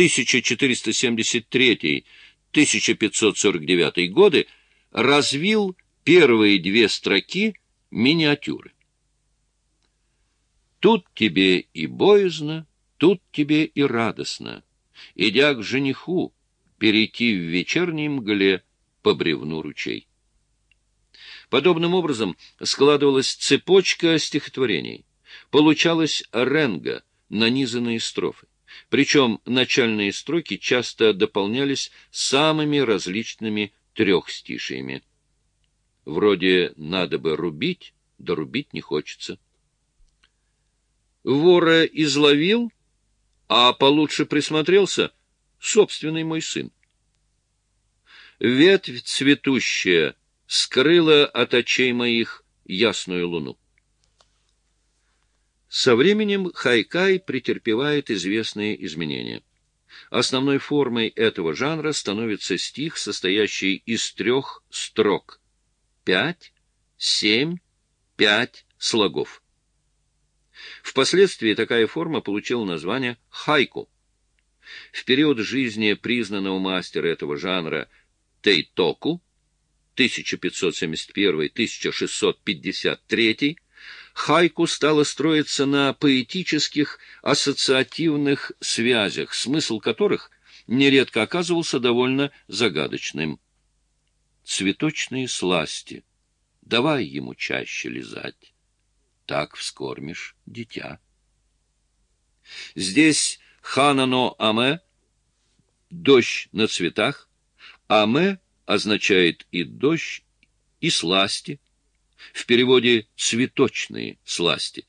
1473-1549 годы развил первые две строки миниатюры. Тут тебе и боязно, тут тебе и радостно, идя к жениху, перейти в вечерней мгле по бревну ручей. Подобным образом складывалась цепочка стихотворений. Получалась ренга, нанизанные строфы. Причем начальные строки часто дополнялись самыми различными трехстишиями. Вроде «надо бы рубить», да рубить не хочется. Вора изловил, а получше присмотрелся собственный мой сын. Ветвь цветущая скрыла от очей моих ясную луну. Со временем хайкай претерпевает известные изменения. Основной формой этого жанра становится стих, состоящий из трех строк. Пять, семь, пять слогов. Впоследствии такая форма получила название хайку. В период жизни признанного мастера этого жанра Тейтоку 1571-1653 хайку стало строиться на поэтических ассоциативных связях, смысл которых нередко оказывался довольно загадочным. Цветочные сласти. Давай ему чаще лизать. Так вскормишь дитя. Здесь ханано аме, дождь на цветах, аме означает и дождь, и сласти, в переводе «цветочные сласти».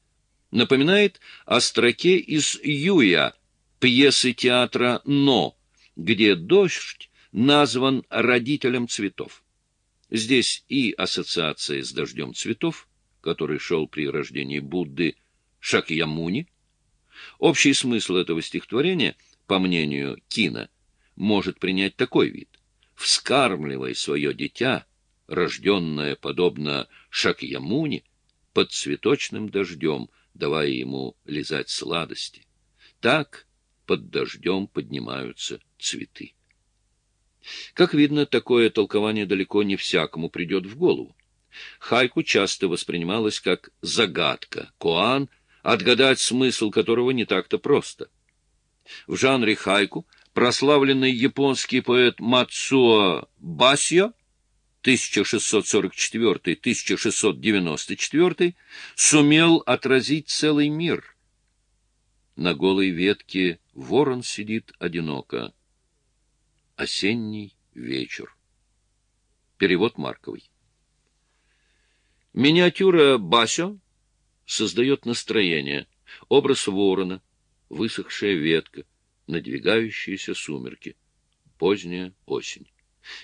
Напоминает о строке из Юя, пьесы театра «Но», где дождь назван родителем цветов. Здесь и ассоциация с дождем цветов, который шел при рождении Будды Шакьямуни. Общий смысл этого стихотворения, по мнению Кина, может принять такой вид. «Вскармливай свое дитя», рожденное, подобно Шакьямуни, под цветочным дождем, давая ему лизать сладости. Так под дождем поднимаются цветы. Как видно, такое толкование далеко не всякому придет в голову. Хайку часто воспринималось как загадка, коан, отгадать смысл которого не так-то просто. В жанре хайку прославленный японский поэт Мацуо Басио 1644-1694 сумел отразить целый мир. На голой ветке ворон сидит одиноко. Осенний вечер. Перевод Марковой. Миниатюра Басё создает настроение, образ ворона, высохшая ветка, надвигающиеся сумерки, поздняя осень.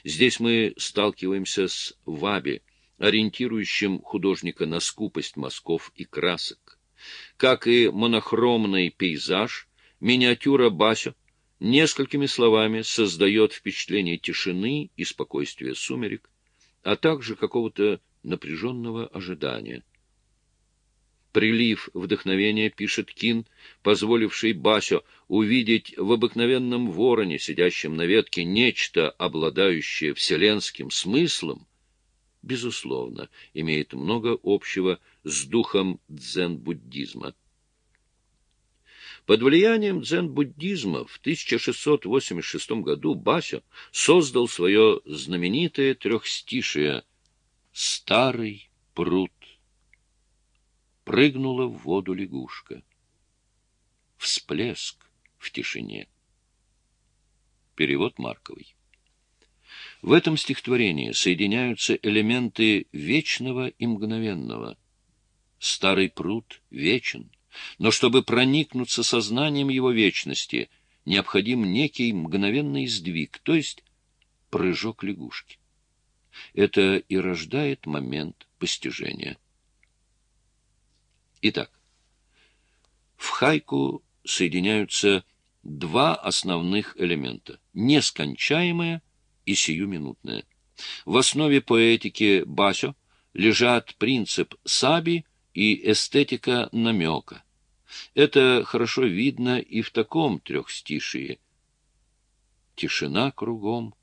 Здесь мы сталкиваемся с ваби, ориентирующим художника на скупость мазков и красок. Как и монохромный пейзаж, миниатюра Басю несколькими словами создает впечатление тишины и спокойствия сумерек, а также какого-то напряженного ожидания. Прилив вдохновения, пишет Кин, позволивший Басю увидеть в обыкновенном вороне, сидящем на ветке, нечто, обладающее вселенским смыслом, безусловно, имеет много общего с духом дзен-буддизма. Под влиянием дзен-буддизма в 1686 году Бася создал свое знаменитое трехстишие «Старый пруд» прыгнула в воду лягушка. Всплеск в тишине. Перевод Марковой. В этом стихотворении соединяются элементы вечного и мгновенного. Старый пруд вечен, но чтобы проникнуться сознанием его вечности, необходим некий мгновенный сдвиг, то есть прыжок лягушки. Это и рождает момент постижения. Итак, в хайку соединяются два основных элемента — нескончаемое и сиюминутное. В основе поэтики Басё лежат принцип саби и эстетика намека. Это хорошо видно и в таком трехстишии. тишина кругом.